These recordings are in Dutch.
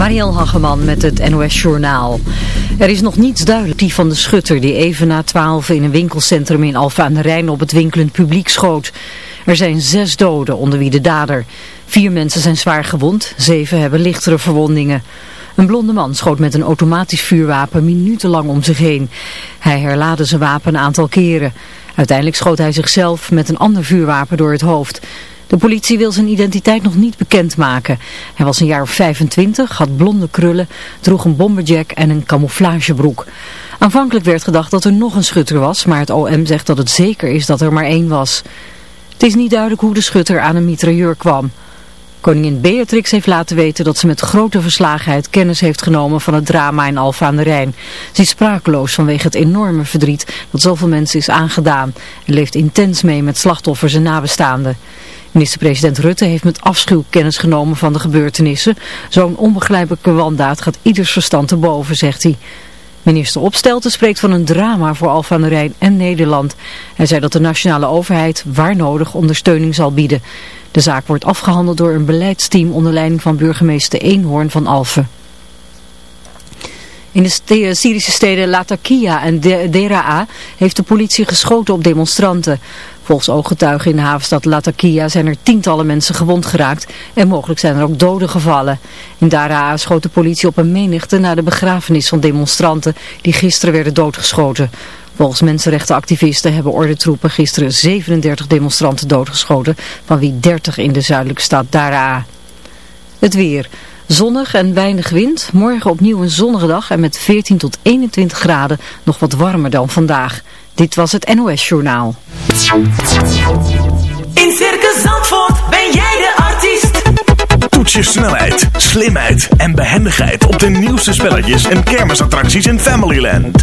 Marielle Hageman met het NOS Journaal. Er is nog niets duidelijk die van de schutter die even na twaalf in een winkelcentrum in Alfa aan de Rijn op het winkelend publiek schoot. Er zijn zes doden, onder wie de dader. Vier mensen zijn zwaar gewond, zeven hebben lichtere verwondingen. Een blonde man schoot met een automatisch vuurwapen minutenlang om zich heen. Hij herlaadde zijn wapen een aantal keren. Uiteindelijk schoot hij zichzelf met een ander vuurwapen door het hoofd. De politie wil zijn identiteit nog niet bekendmaken. Hij was een jaar of 25, had blonde krullen, droeg een bomberjack en een camouflagebroek. Aanvankelijk werd gedacht dat er nog een schutter was, maar het OM zegt dat het zeker is dat er maar één was. Het is niet duidelijk hoe de schutter aan een mitrailleur kwam. Koningin Beatrix heeft laten weten dat ze met grote verslagenheid kennis heeft genomen van het drama in Alfa aan de Rijn. Ze is sprakeloos vanwege het enorme verdriet dat zoveel mensen is aangedaan en leeft intens mee met slachtoffers en nabestaanden. Minister-president Rutte heeft met afschuw kennis genomen van de gebeurtenissen. Zo'n onbegrijpelijke wandaad gaat ieders verstand te boven, zegt hij. Minister Opstelten spreekt van een drama voor aan de Rijn en Nederland. Hij zei dat de nationale overheid waar nodig ondersteuning zal bieden. De zaak wordt afgehandeld door een beleidsteam onder leiding van burgemeester Eenhoorn van Alphen. In de Syrische steden Latakia en Deraa heeft de politie geschoten op demonstranten. Volgens ooggetuigen in de havenstad Latakia zijn er tientallen mensen gewond geraakt en mogelijk zijn er ook doden gevallen. In Daraa schoot de politie op een menigte na de begrafenis van demonstranten die gisteren werden doodgeschoten. Volgens mensenrechtenactivisten hebben ordentroepen gisteren 37 demonstranten doodgeschoten, van wie 30 in de zuidelijke stad Daraa. Het weer. Zonnig en weinig wind. Morgen opnieuw een zonnige dag en met 14 tot 21 graden nog wat warmer dan vandaag. Dit was het NOS Journaal. In Circus Zandvoort ben jij de artiest. Toets je snelheid, slimheid en behendigheid op de nieuwste spelletjes en kermisattracties in Familyland.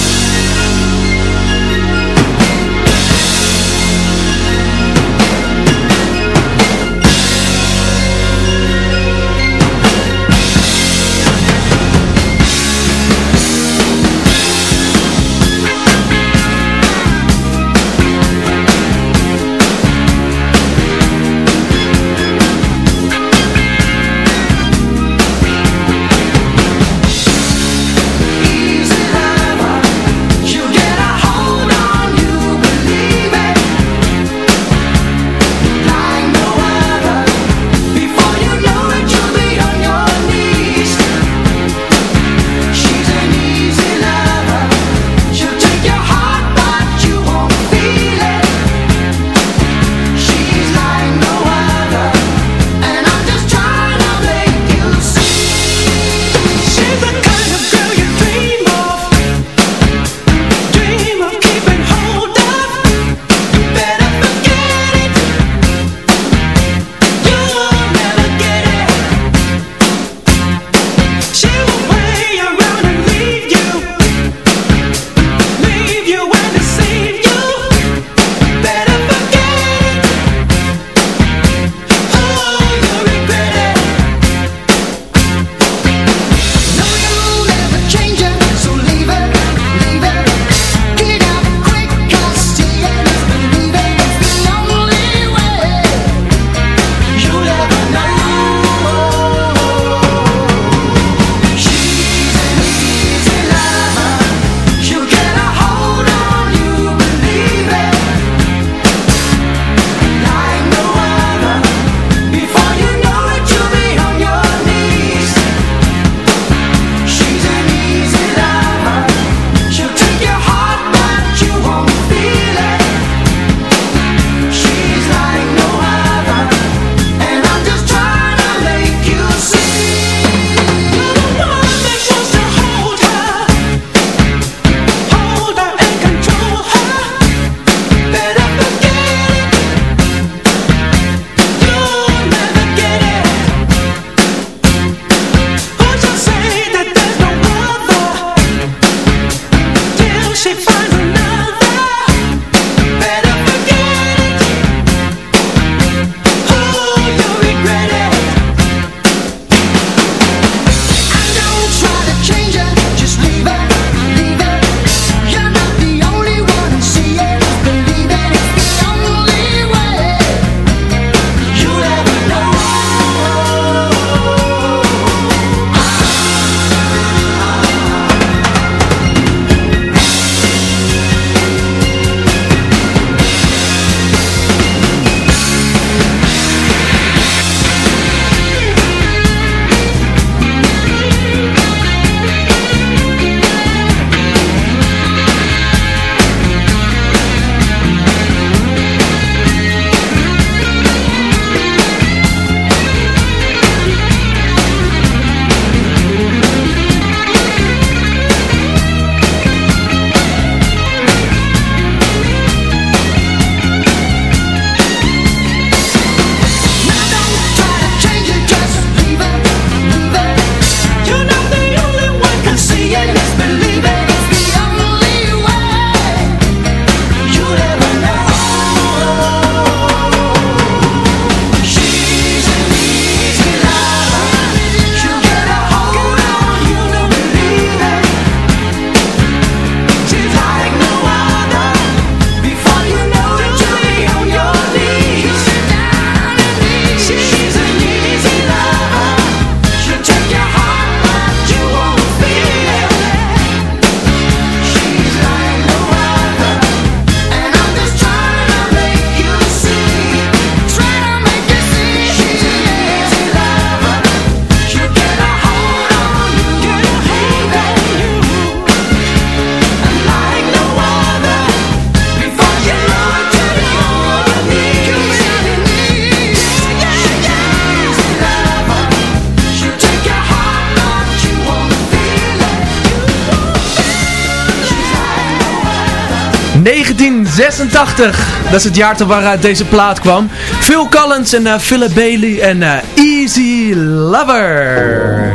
1986, dat is het jaartal waaruit deze plaat kwam. Phil Collins en uh, Philip Bailey en uh, Easy Lover.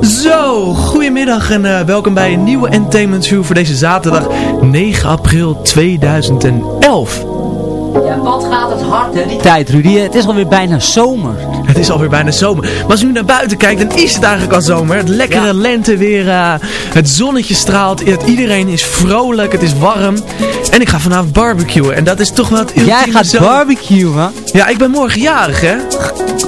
Zo, goedemiddag en uh, welkom bij een nieuwe Entertainment View voor deze zaterdag 9 april 2011. Ja, wat gaat het hard hè, die tijd Rudy. Het is alweer bijna zomer. Het is alweer bijna zomer. Maar als je nu naar buiten kijkt, dan is het eigenlijk al zomer. Het lekkere ja. lenteweer, uh, het zonnetje straalt, het, iedereen is vrolijk, het is warm. En ik ga vanavond barbecuen en dat is toch wel het Jij gaat zo... barbecuen? Ja, ik ben morgen jarig hè.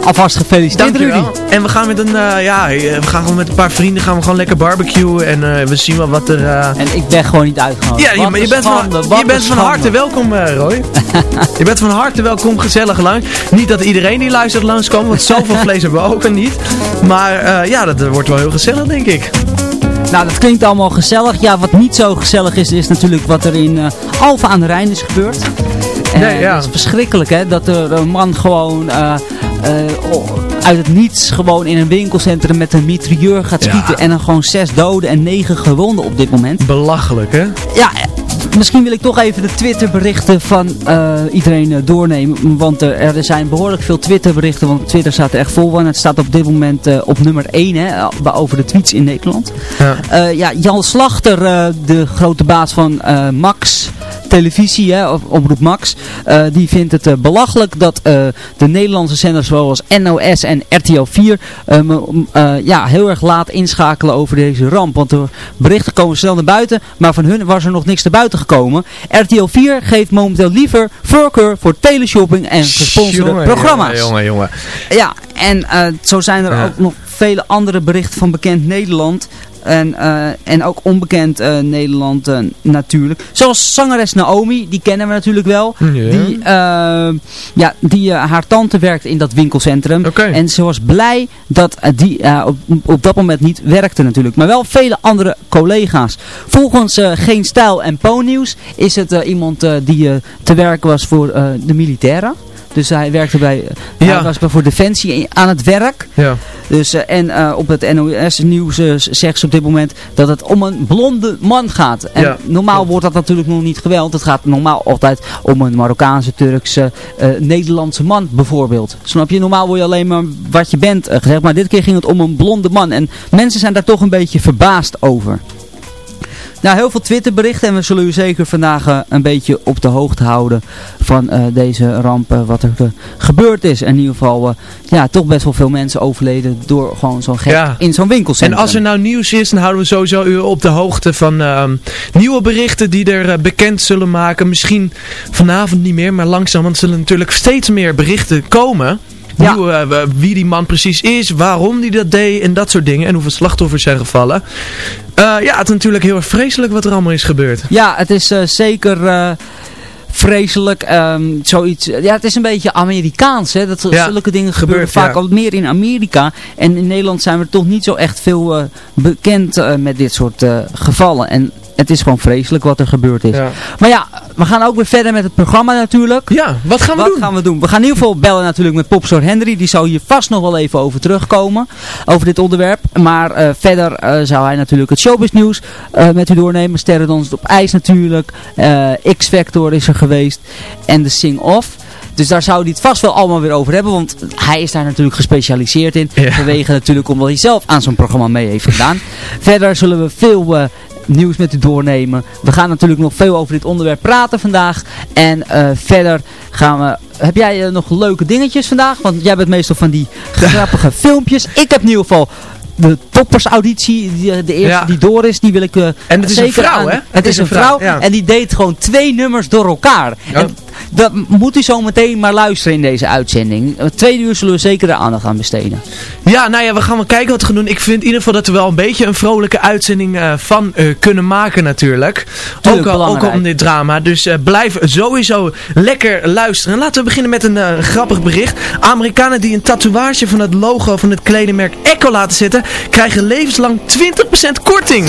Alvast gefeliciteerd Rudy. En we gaan met een, uh, ja, we gaan gewoon met een paar vrienden gaan we gewoon lekker barbecuen en uh, we zien wel wat er... En ik ben gewoon niet uitgenodigd. Ja, je, je, bent van, je bent van harte welkom Roy. je bent van harte welkom, gezellig lang. Niet dat iedereen die luistert langskomt, want zoveel vlees hebben we ook niet. Maar uh, ja, dat wordt wel heel gezellig, denk ik. Nou, dat klinkt allemaal gezellig. Ja, wat niet zo gezellig is, is natuurlijk wat er in uh, Alphen aan de Rijn is gebeurd. En, nee, ja. Het is verschrikkelijk, hè, dat er een man gewoon... Uh, uit het niets gewoon in een winkelcentrum met een mitrailleur gaat schieten. Ja. En dan gewoon zes doden en negen gewonden op dit moment. Belachelijk, hè? Ja, misschien wil ik toch even de Twitterberichten van uh, iedereen uh, doornemen. Want uh, er zijn behoorlijk veel Twitterberichten. Want Twitter staat er echt vol van. Het staat op dit moment op nummer 1 hè, over de tweets in Nederland. Ja, ja Jan Slachter, de grote baas van Max televisie, hè, Omroep Max, uh, die vindt het uh, belachelijk dat uh, de Nederlandse zenders zoals NOS en RTL 4 ja, heel erg laat inschakelen over deze ramp. Want de berichten komen snel naar buiten, maar van hun was er nog niks naar buiten gekomen. RTL 4 geeft momenteel liever voorkeur voor teleshopping en gesponsorde jongen, programma's. Jongen, jongen, Ja, en zo zijn er ja. ook nog vele andere berichten van bekend Nederland. En, uh, en ook onbekend uh, Nederland uh, natuurlijk. Zoals zangeres Naomi, die kennen we natuurlijk wel. Die, ja, die haar tante werkt in dat winkelcentrum. Okay. En ze was blij dat die op, op dat moment niet werkte natuurlijk. Maar wel vele andere collega's. Volgens Geen Stijl en Po-nieuws is het iemand die te werken was voor de militairen. Dus hij werkte bij, ja. hij was bij voor Defensie aan het werk. Ja. Dus, uh, en uh, op het NOS nieuws uh, zegt ze op dit moment dat het om een blonde man gaat. En ja. normaal wordt dat natuurlijk nog niet geweld. Het gaat normaal altijd om een Marokkaanse, Turkse, Nederlandse man bijvoorbeeld. Snap je? Normaal word je alleen maar wat je bent gezegd. Maar dit keer ging het om een blonde man. En mensen zijn daar toch een beetje verbaasd over. Nou, heel veel Twitterberichten en we zullen u zeker vandaag uh, een beetje op de hoogte houden van uh, deze ramp, uh, wat er gebeurd is. En in ieder geval, ja, toch best wel veel mensen overleden door gewoon zo'n gek ja. in zo'n winkelcentrum. En als er nou nieuws is, dan houden we sowieso u op de hoogte van ehm, nieuwe berichten die er bekend zullen maken. Misschien vanavond niet meer, maar langzaam zullen natuurlijk steeds meer berichten komen. Ja. Nieuwe, uh, wie die man precies is, waarom die dat deed en dat soort dingen. En hoeveel slachtoffers zijn gevallen. Uh, ja, het is natuurlijk heel erg vreselijk wat er allemaal is gebeurd. Ja, het is uh, zeker vreselijk. Um, zoiets, ja, het is een beetje Amerikaans. Hè? Dat ja, zulke dingen gebeuren gebeurt, vaak ja. al meer in Amerika. En in Nederland zijn we toch niet zo echt veel uh, bekend uh, met dit soort uh, gevallen. En het is gewoon vreselijk wat er gebeurd is. Ja. Maar ja, we gaan ook weer verder met het programma natuurlijk. Ja, wat gaan we wat doen? gaan we doen? We gaan in ieder geval bellen natuurlijk met Popstar Henry. Die zal hier vast nog wel even over terugkomen. Over dit onderwerp. Maar uh, verder uh, zou hij natuurlijk het showbiz nieuws uh, met u doornemen. Sterrendans op ijs natuurlijk. X-Factor is er geweest. En de Sing-Off. Dus daar zou hij het vast wel allemaal weer over hebben. Want hij is daar natuurlijk gespecialiseerd in. Ja. Vanwege natuurlijk omdat hij zelf aan zo'n programma mee heeft gedaan. Verder zullen we veel uh, nieuws met u doornemen. We gaan natuurlijk nog veel over dit onderwerp praten vandaag. En uh, verder gaan we... Heb jij uh, nog leuke dingetjes vandaag? Want jij bent meestal van die grappige filmpjes. Ik heb in ieder geval de toppersauditie, die, de eerste Ja. die door is, die wil ik uh, En het is zeker een vrouw, aan- hè? Het is een vrouw, ja. en die deed gewoon twee nummers door elkaar. En dat moet u zo meteen maar luisteren in deze uitzending. Twee uur zullen we zeker de aandacht aan besteden. Ja, nou ja, we gaan wel kijken wat we gaan doen. Ik vind in ieder geval dat we wel een beetje een vrolijke uitzending uh, van uh, kunnen maken natuurlijk. Tuurlijk, ook, al, ook al belangrijk. om dit drama. Dus uh, blijf sowieso lekker luisteren. Laten we beginnen met een uh, grappig bericht. Amerikanen die een tatoeage van het logo van het kledingmerk Echo laten zetten, krijgen levenslang 20% korting.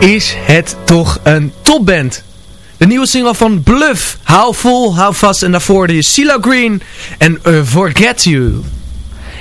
Is het toch een topband. De nieuwe single van Bluff. Hou vol, hou vast. En daarvoor de CeeLo Green en uh, Forget You.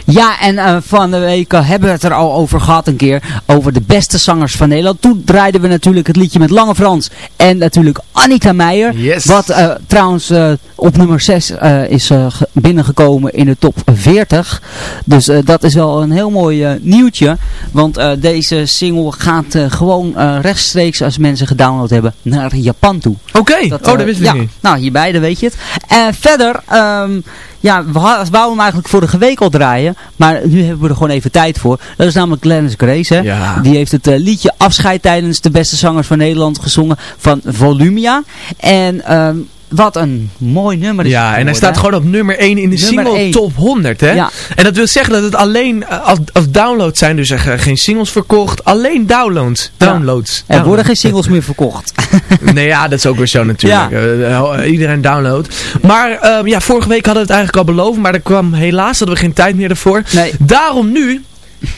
Ja, en uh, van de week uh, hebben we het er al over gehad een keer. Over de beste zangers van Nederland. Toen draaiden we natuurlijk het liedje met Lange Frans. En natuurlijk Annika Meijer. Yes. Wat uh, trouwens op nummer 6 is binnengekomen in de top 40. Dus dat is wel een heel mooi nieuwtje. Want deze single gaat gewoon rechtstreeks als mensen gedownload hebben naar Japan toe. Oké, okay. oh dat wist ik ja, niet. Nou, hierbij, dan weet je het. En verder... Um, ja, we wouden hem eigenlijk vorige week al draaien. Maar nu hebben we er gewoon even tijd voor. Dat is namelijk Glennis Grace. Hè? Ja. Die heeft het uh, liedje Afscheid tijdens de beste zangers van Nederland gezongen van Volumia. En... Um, wat een mooi nummer is Ja, en hij staat gewoon op nummer 1 in de nummer single 1. top 100, hè? Ja. En dat wil zeggen dat het alleen uh, als, als downloads zijn, dus er geen singles verkocht, alleen downloads. Downloads. Er worden geen singles meer verkocht. nee, ja, dat is ook weer zo natuurlijk. Ja. Uh, uh, iedereen download. Maar ehm, ja, vorige week hadden we het eigenlijk al beloofd, maar er kwam helaas hadden we geen tijd meer ervoor. Nee. Daarom nu,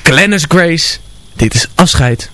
Glennis Grace, dit is afscheid.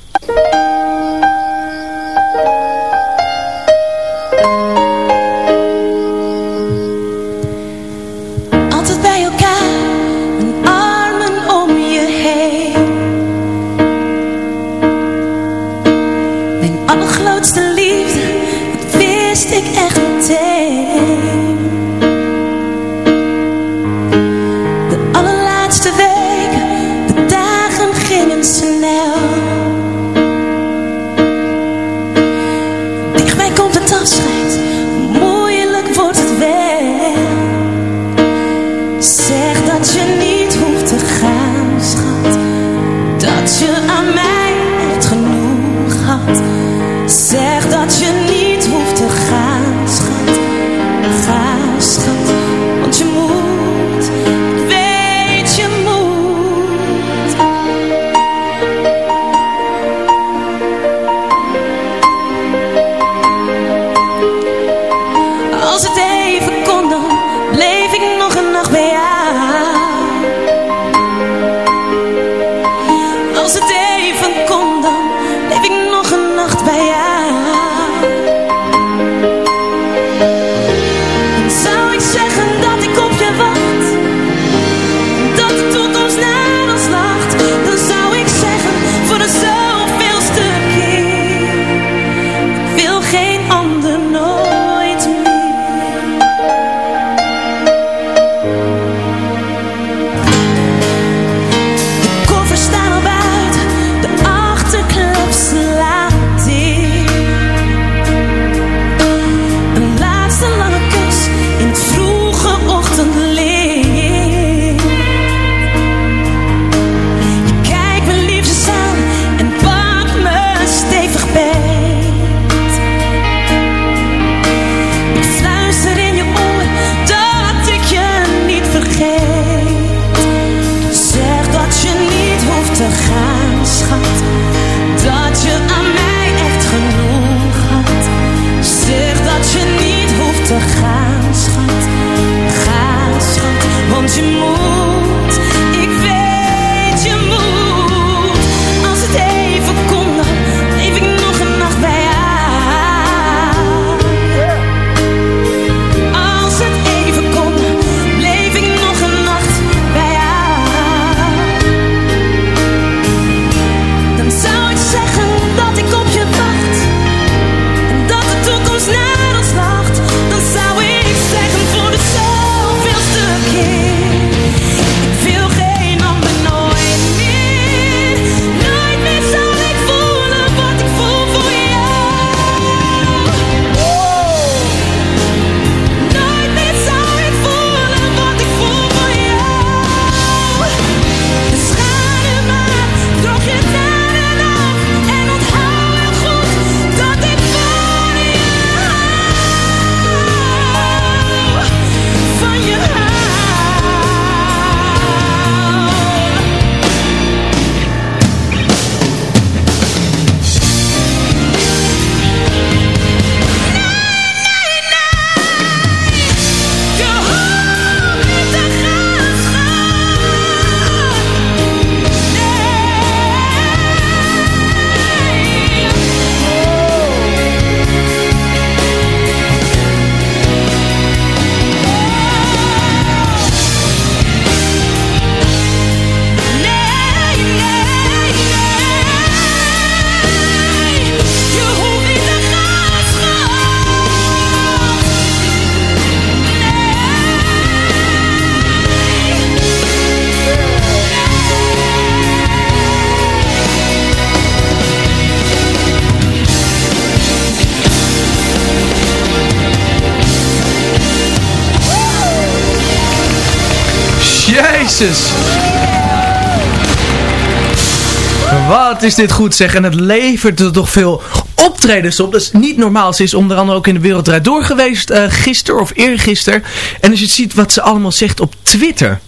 Wat is dit goed zeg. En het levert er toch veel optredens op. Dat is niet normaal. Ze is onder andere ook in de Wereld Draait Door geweest. Uh, gisteren of eergisteren. En als je ziet wat ze allemaal zegt op Twitter.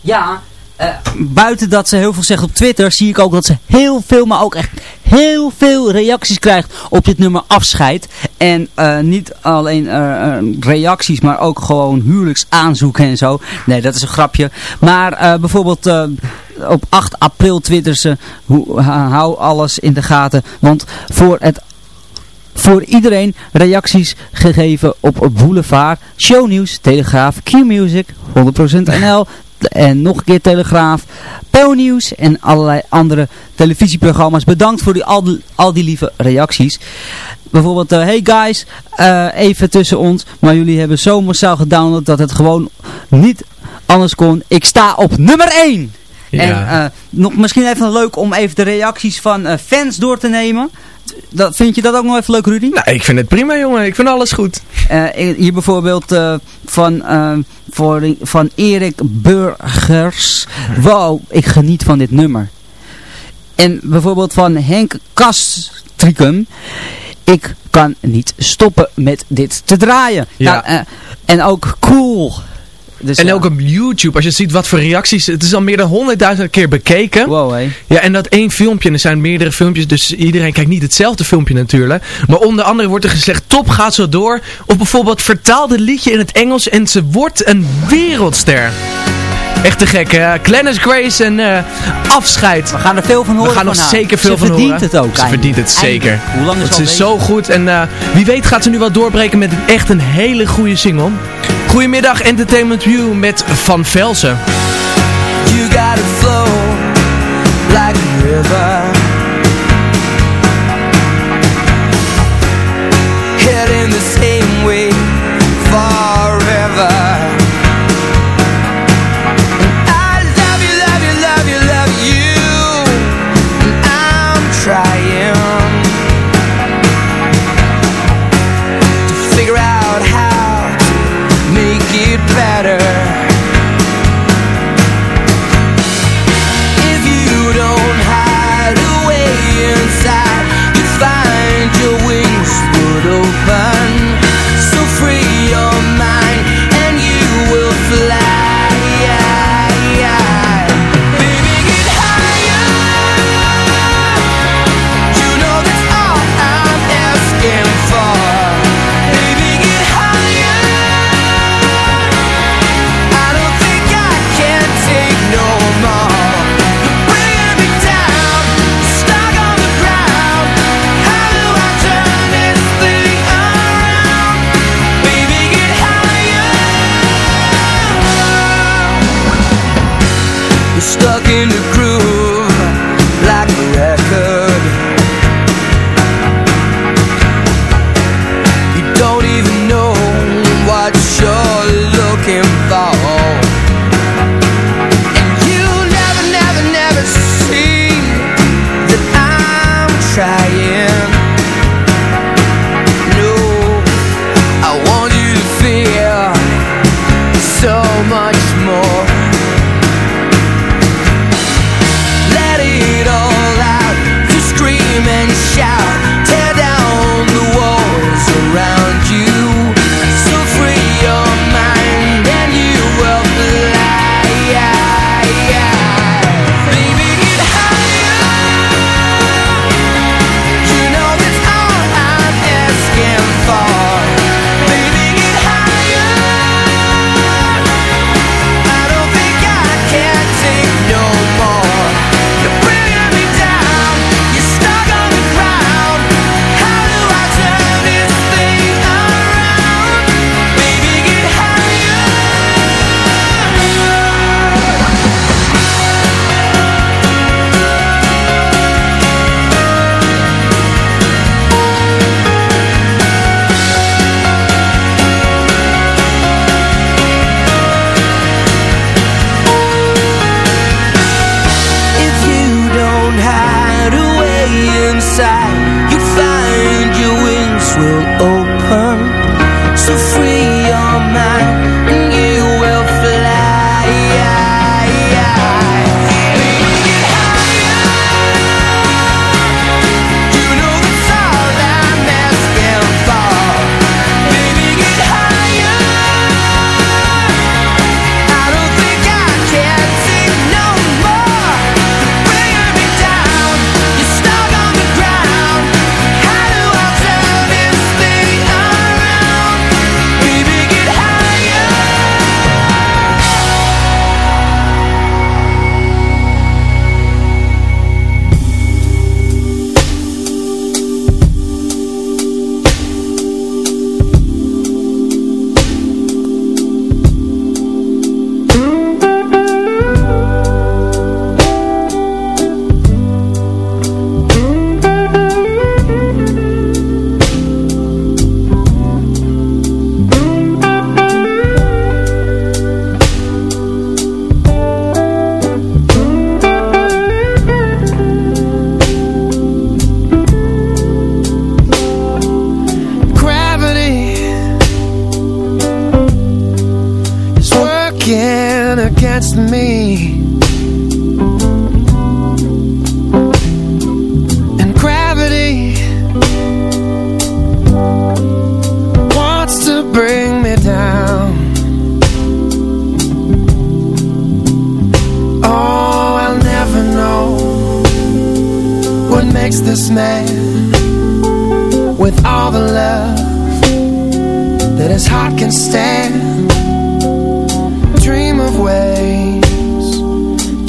Ja, uh, buiten dat ze heel veel zegt op Twitter, zie ik ook dat ze heel veel, maar ook echt heel veel reacties krijgt op dit nummer afscheid. En uh, niet alleen uh, reacties, maar ook gewoon huwelijksaanzoeken en zo. Nee, dat is een grapje. Maar bijvoorbeeld op 8 april twittert ze, hou alles in de gaten. Want voor het voor iedereen reacties gegeven op Boulevard, Shownieuws, Telegraaf, Q-Music, 100% NL, en nog een keer Telegraaf, Nieuws en allerlei andere televisieprogramma's. Bedankt voor die, al, die, al die lieve reacties. Bijvoorbeeld, uh, hey guys, uh, even tussen ons, maar jullie hebben zo massaal gedownload dat het gewoon niet anders kon. Ik sta op nummer 1! Ja. En uh, nog misschien even leuk om even de reacties van fans door te nemen. Dat, vind je dat ook nog even leuk, Rudy? Nou, ik vind het prima, jongen. Ik vind alles goed. Uh, hier bijvoorbeeld uh, van, uh, voor, van Erik Burgers. Wow, ik geniet van dit nummer. En bijvoorbeeld van Henk Kastricum. Ik kan niet stoppen met dit te draaien. Ja. Nou, en ook cool. Dus en ook op YouTube, als je ziet wat voor reacties, het is al meer dan honderdduizend keer bekeken. Wow, hé. Ja, en dat één filmpje, en er zijn meerdere filmpjes, dus iedereen kijkt niet hetzelfde filmpje natuurlijk. Maar onder andere wordt er gezegd, top, gaat zo door. Of bijvoorbeeld, vertaal het liedje in het Engels en ze wordt een wereldster. Echt te gek. Uh, Glennis Grace en uh, afscheid. We gaan er veel van horen. We gaan nog zeker veel van horen. Ze verdient het ook. Ze verdient het zeker. Hoe lang is het is zo goed. En uh, wie weet gaat ze nu wel doorbreken met echt een hele goede single. Goedemiddag Entertainment View met Van Velsen. You flow like river. What makes this man with all the love that his heart can stand. Dream of ways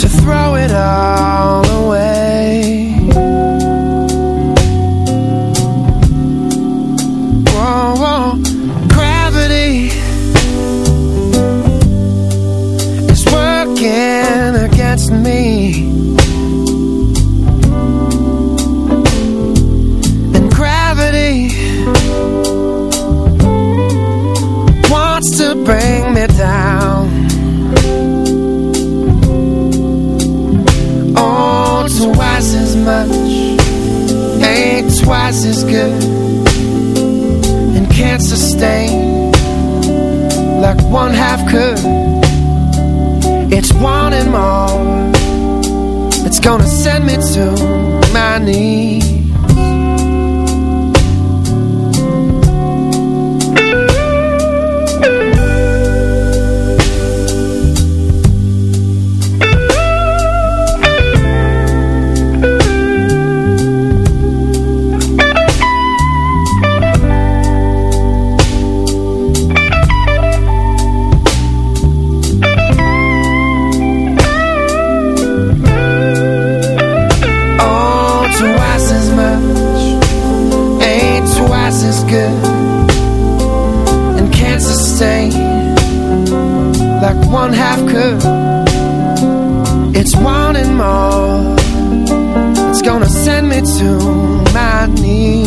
to throw it all can't like one half could. It's wanting more. It's gonna send me to my knees. To my knees.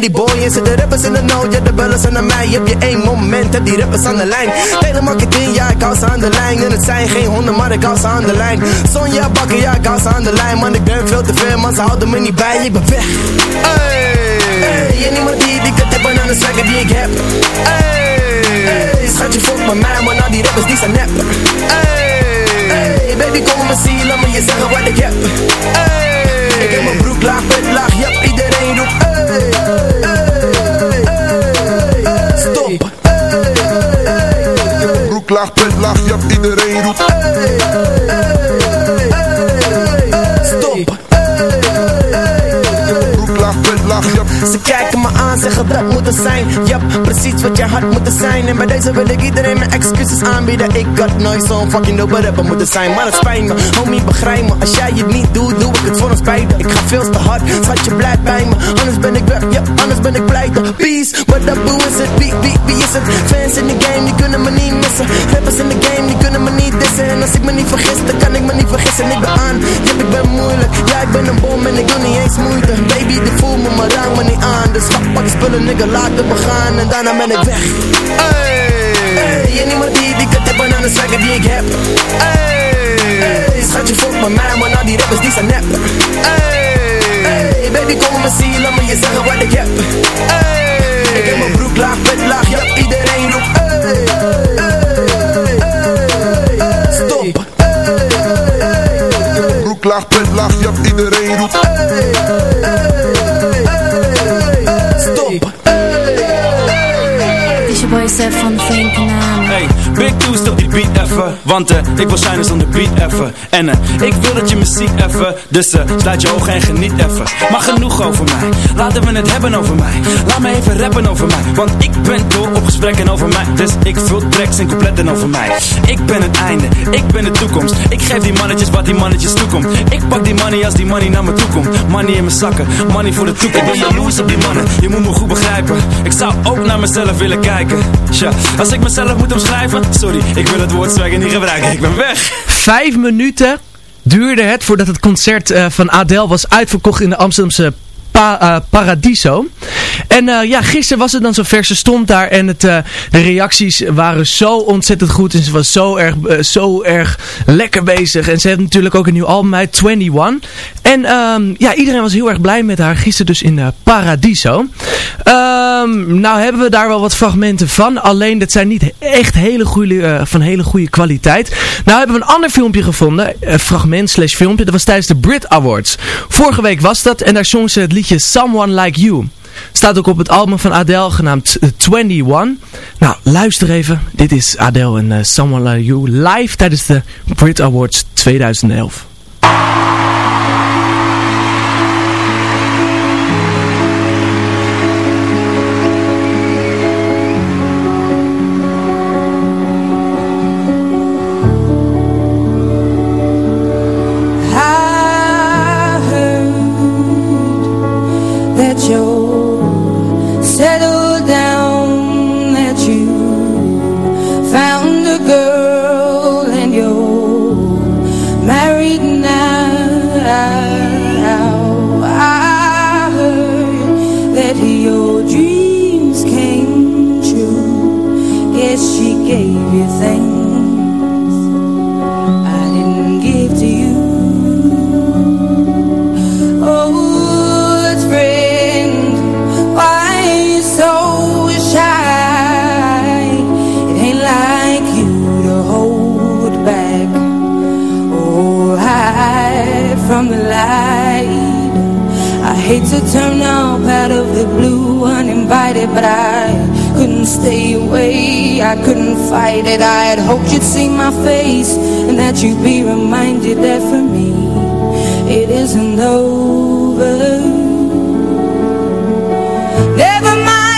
Maar die boy. En zitten rappers in de nood, ja de bellen zijn naar mij. Heb je één moment, heb die rappers aan de lijn. Hele marketing, ja ik hou ze aan de lijn. En het zijn geen honden, maar ik hou ze aan de lijn. Sonja bakken, ja ik hou ze aan de lijn. Man, ik ben veel te ver, man, ze houden me niet bij. Ik ben weg. Hey, hey en niemand die, die kan tippen aan de zaken die ik heb. Hey, hey schatje, volg me mij, man, al die rappers die zijn nep. Hey, hey baby, kom me zien, laat me je zeggen wat ik heb. Hey, ik heb mijn broek laag, laag, laag, ja, iedereen roept. hey, hey, hey, stop. Broek laag, laag, ja. Ze kijken me aan, zeggen dat moet er zijn. Yep, precies wat je had moeten zijn. En bij deze wil ik iedereen mijn excuses aanbieden. Ik had nooit zo'n fucking dope rapper moeten zijn. Maar het spijt me, homie begrijp me. Als jij het niet doet, doe ik het voor een spijt Ik ga veel te hard, schat je blijft bij me. Anders ben ik weg, ja, anders ben ik pleiten Peace, what up, hoe is het? Wie, wie, wie is het? Fans in de game, die kunnen me niet missen. Rappers in de game, die kunnen me niet dissen. En als ik me niet vergis, dan kan ik me niet vergissen. Ik ben aan, ja ik ben moeilijk. Ja ik ben een bom en ik doe niet eens moeite. Baby, die voel me, maar raak me niet aan. Dus pak, pak spullen, nigga, laten we gaan En daarna ben ik weg. Hey, hey je niet meer die, die tippen aan de swagger die ik heb. Hey, hey schatje, volg me mij, maar nou die rappers die zijn nep. Hey, hey baby, kom me zien, laat me je zeggen wat ik heb. Hey, ik heb mijn broek laag, vet laag, ja iedereen roept Hey, hey, hey, stop Broek laag, pet laag, ja iedereen roept Het is je Want eh, ik wil shinen zonder beat even En eh, ik wil dat je me ziet even Dus eh, sluit je ogen en geniet even Maar genoeg over mij. Laten we het hebben over mij. Laat me even rappen over mij. Want ik ben dol op gesprekken over mij. Dus ik vul tracks en coupletten over mij. Ik ben het einde, ik ben de toekomst. Ik geef die mannetjes wat die mannetjes toekomt. Ik pak die money als die money naar me toe komt. Money in mijn zakken, money voor de toekomst. Ik ben jaloers op die mannen, je moet me goed begrijpen. Ik zou ook naar mezelf willen kijken. Tja, als ik mezelf moet omschrijven. Sorry, ik wil het woord niet Ik ben weg. Vijf minuten duurde het voordat het concert eh, van Adele was uitverkocht in de Amsterdamse Eh, Paradiso. En eh, ja, gisteren was het dan zover. Ze stond daar en het, eh, de reacties waren zo ontzettend goed. En ze was zo erg, zo erg lekker bezig. En ze heeft natuurlijk ook een nieuw album uit, 21. En ehm, ja, iedereen was heel erg blij met haar. Gisteren dus in Paradiso. Ehm, nou hebben we daar wel wat fragmenten van. Alleen dat zijn niet echt hele goede, van hele goede kwaliteit. Nou hebben we een ander filmpje gevonden. Fragment slash filmpje. Dat was tijdens de Brit Awards. Vorige week was dat. En daar zong ze het liedje Someone Like You. Staat ook op het album van Adele genaamd eh, 21. Nou, luister even. Dit is Adele en eh, Someone Like You live tijdens de Brit Awards 2011. I hate to turn up out of the blue uninvited, but I couldn't stay away. I couldn't fight it. I had hoped you'd see my face and that you'd be reminded that for me it isn't over. Never mind,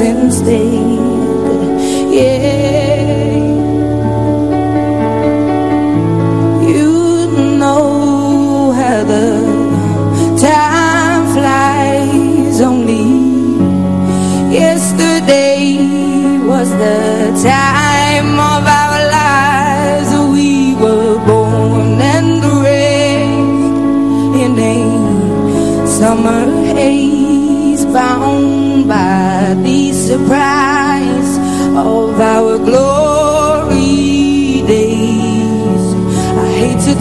instead. Yeah.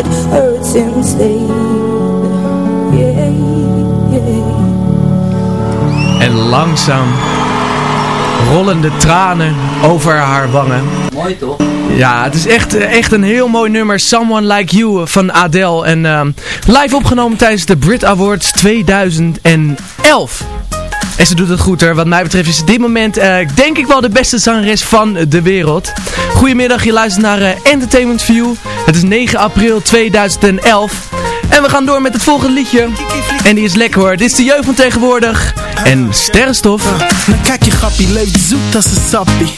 it hurts inside. Yeah, yeah. En langzaam rollen de tranen over haar wangen. Mooi toch? Ja, het is echt, eh, echt een heel mooi nummer. Someone Like You van Adele. En ehm, live opgenomen tijdens de Brit Awards 2011. En ze doet het goed hoor. Wat mij betreft is het dit moment eh, denk ik wel de beste zangeres van de wereld. Goedemiddag, je luistert naar eh, Entertainment View. Het is 9 april 2011. En we gaan door met het volgende liedje. En die is lekker hoor. Dit is de jeugd van tegenwoordig. En sterrenstof. Nou kijk je grappie, leeft zoet als een sappie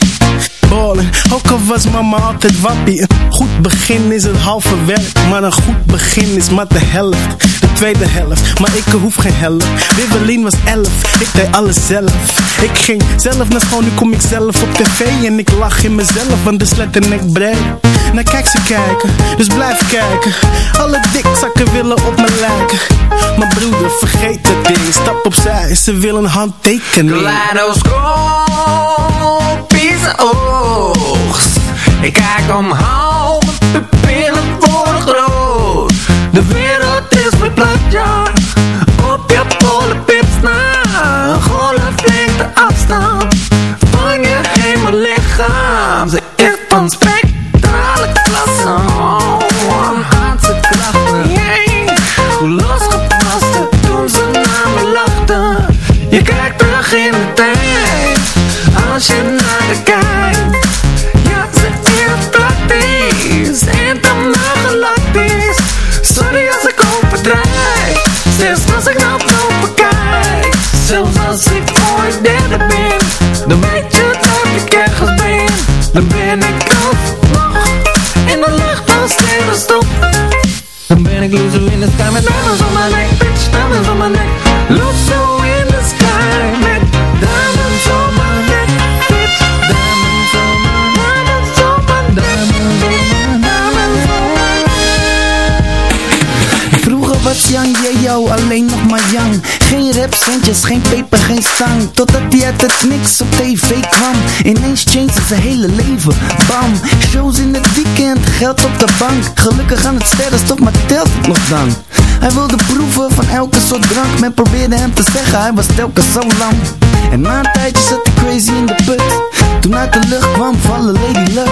Ballen, ook al was mama altijd wappie Een goed begin is het halve werk Maar een goed begin is maar de helft De tweede helft, maar ik hoef geen helft. Wibbelin was elf, ik deed alles zelf. Ik ging zelf naar school, nu kom ik zelf op tv En ik lach in mezelf, want de slet en ik breed Nou kijk ze kijken, dus blijf kijken. Alle dikzakken willen op me lijken. Maar broeder, vergeet het ding Stap opzij, ze willen handtekening. Kaleidoscoop is oogst. Ik kijk omhoog, van spectrale klasse, oh, aan ze krachten. Yeah. Hoe losgepast toen ze naar me lachten. Je kijkt terug in de tijd als je naar de kijkt. Ja, ze is praktisch en dan galactisch. Sorry als ik overdrijf, zelfs als ik naar het niks op tv kwam. Ineens changed zijn hele leven, bam. Shows in het weekend, geld op de bank. Gelukkig aan het sterrenstof, maar telt het nog dan Hij wilde proeven van elke soort drank. Men probeerde hem te zeggen, hij was telkens zo lang En na een tijdje zat crazy in de put. Toen uit de lucht kwam vallen Lady Luck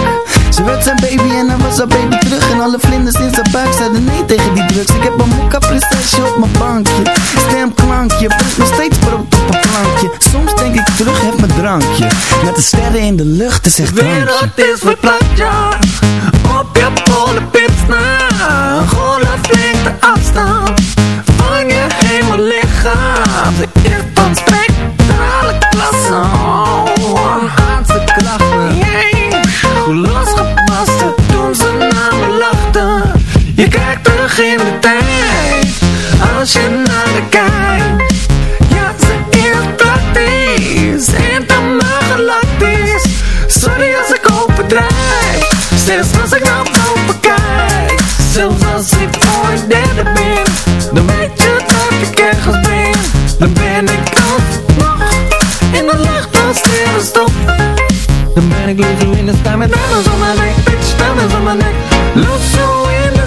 Ze werd zijn baby en hij was haar baby terug. En alle vlinders in zijn buik zeiden nee tegen die drugs. Ik heb een mokka prinsesje op mijn bankje. Stemklankje, brengt nog steeds brood op een plankje. Soms denk ik terug, heb mijn drankje. Met de sterren in de lucht, is echt De drankje wereld is verplaatst, ja. Op je polenpips na Een golflengte afstand. Van je hemellichaam Ze is van spectrale klasse Dan ben ik loser in de sky. Met diamonds on my neck Bitch, diamonds on my neck. Loser in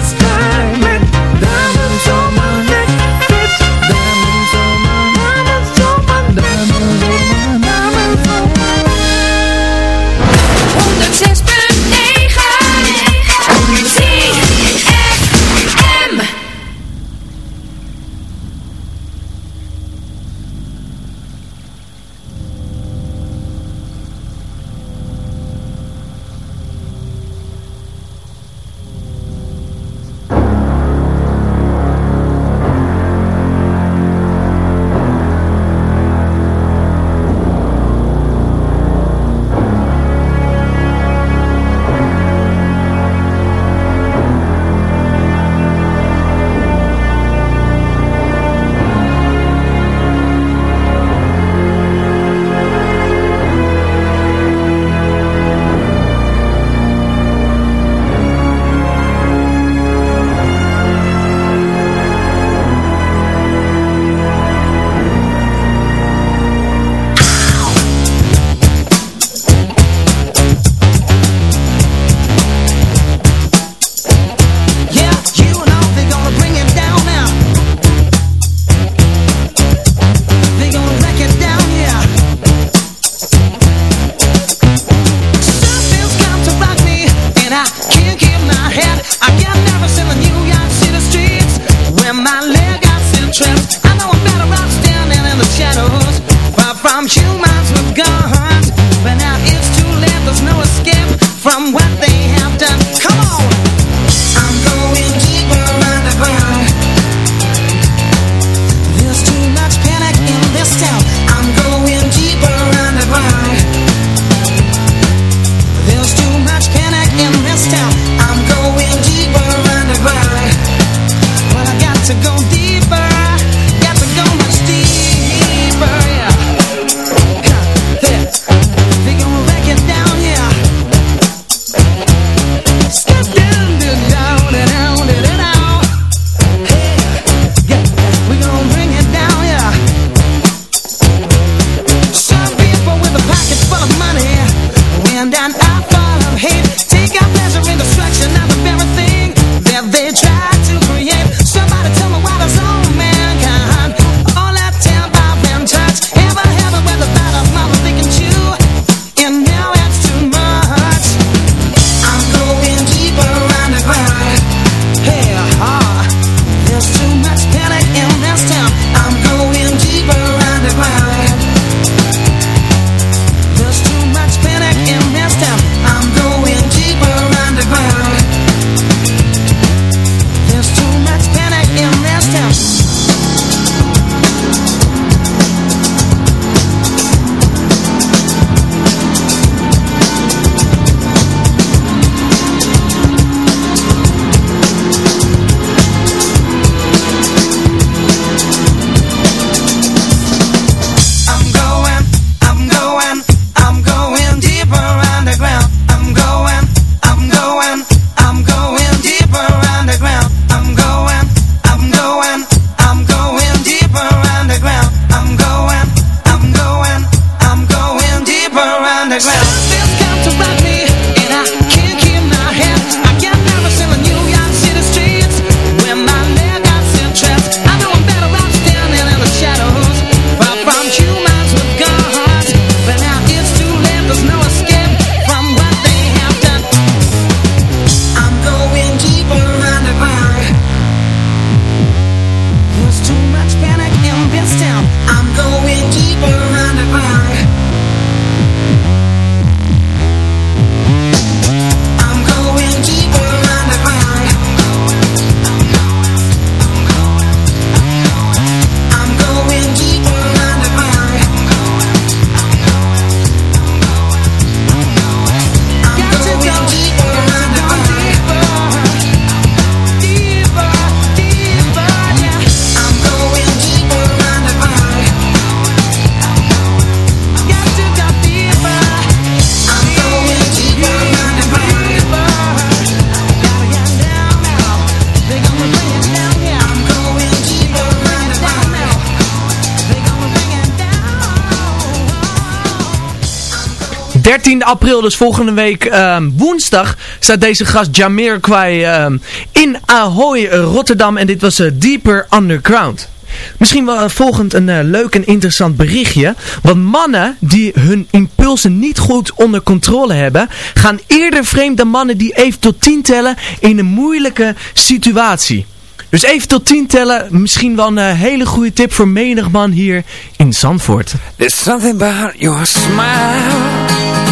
april, dus volgende week ehm, woensdag, staat deze gast Jamir Kwai ehm, in Ahoy, Rotterdam. En dit was uh, Deeper Underground. Misschien wel eh, volgend een eh, leuk en interessant berichtje. Want mannen die hun impulsen niet goed onder controle hebben, gaan eerder vreemd dan mannen die even tot 10 tellen in een moeilijke situatie. Dus even tot 10 tellen, misschien wel een hele goede tip voor menig man hier in Zandvoort. There's something about your smile.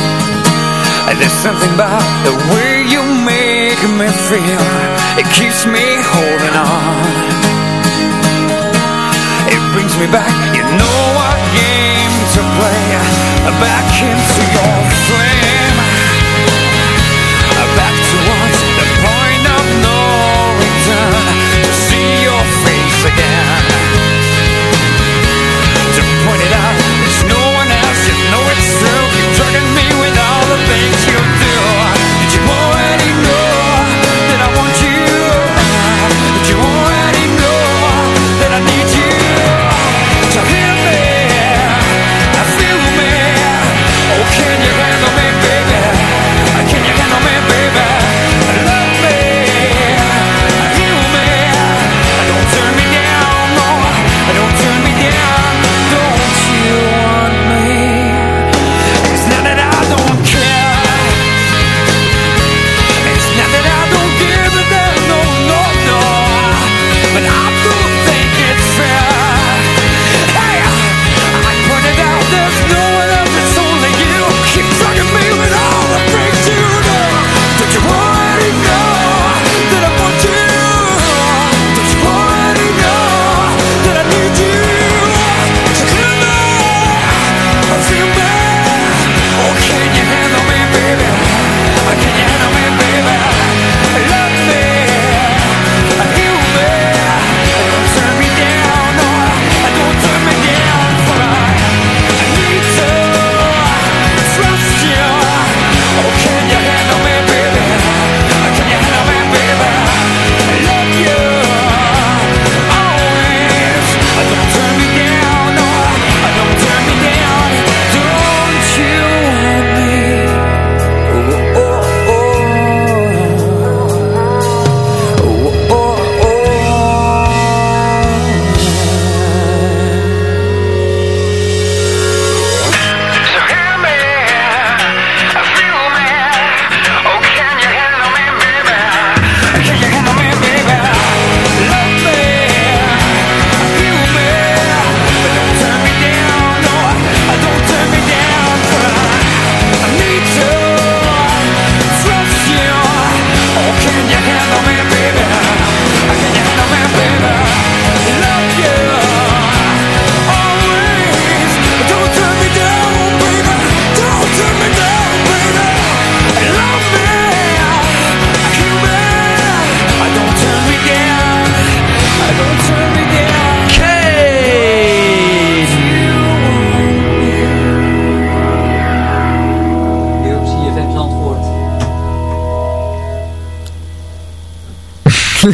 There's something about the way you make me feel. It keeps me holding on. It brings me back, you know I game to play. Back into your flame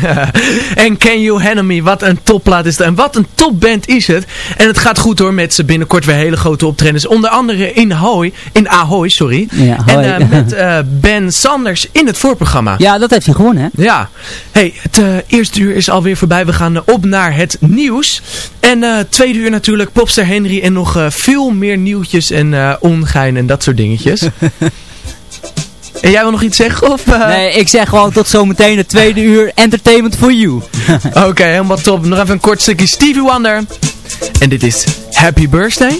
en Can You Handle Me, wat een topplaat is dat. En wat een topband is het. En het gaat goed hoor met ze binnenkort weer hele grote optredens. Onder andere in Ahoy, in Ahoy, sorry. Ja, en eh, met eh, Ben Sanders in het voorprogramma. Ja, dat heeft hij gewonnen, hè? Ja. Hey, het eh, eerste uur is alweer voorbij. We gaan op naar het nieuws. En tweede uur natuurlijk Popster Henry en nog veel meer nieuwtjes en ongein en dat soort dingetjes. en jij wil nog iets zeggen? Of, eh? Nee, ik zeg gewoon tot zometeen het tweede uur Entertainment for You. Oké, helemaal top. Nog even een kort stukje Stevie Wonder. En dit is Happy Birthday.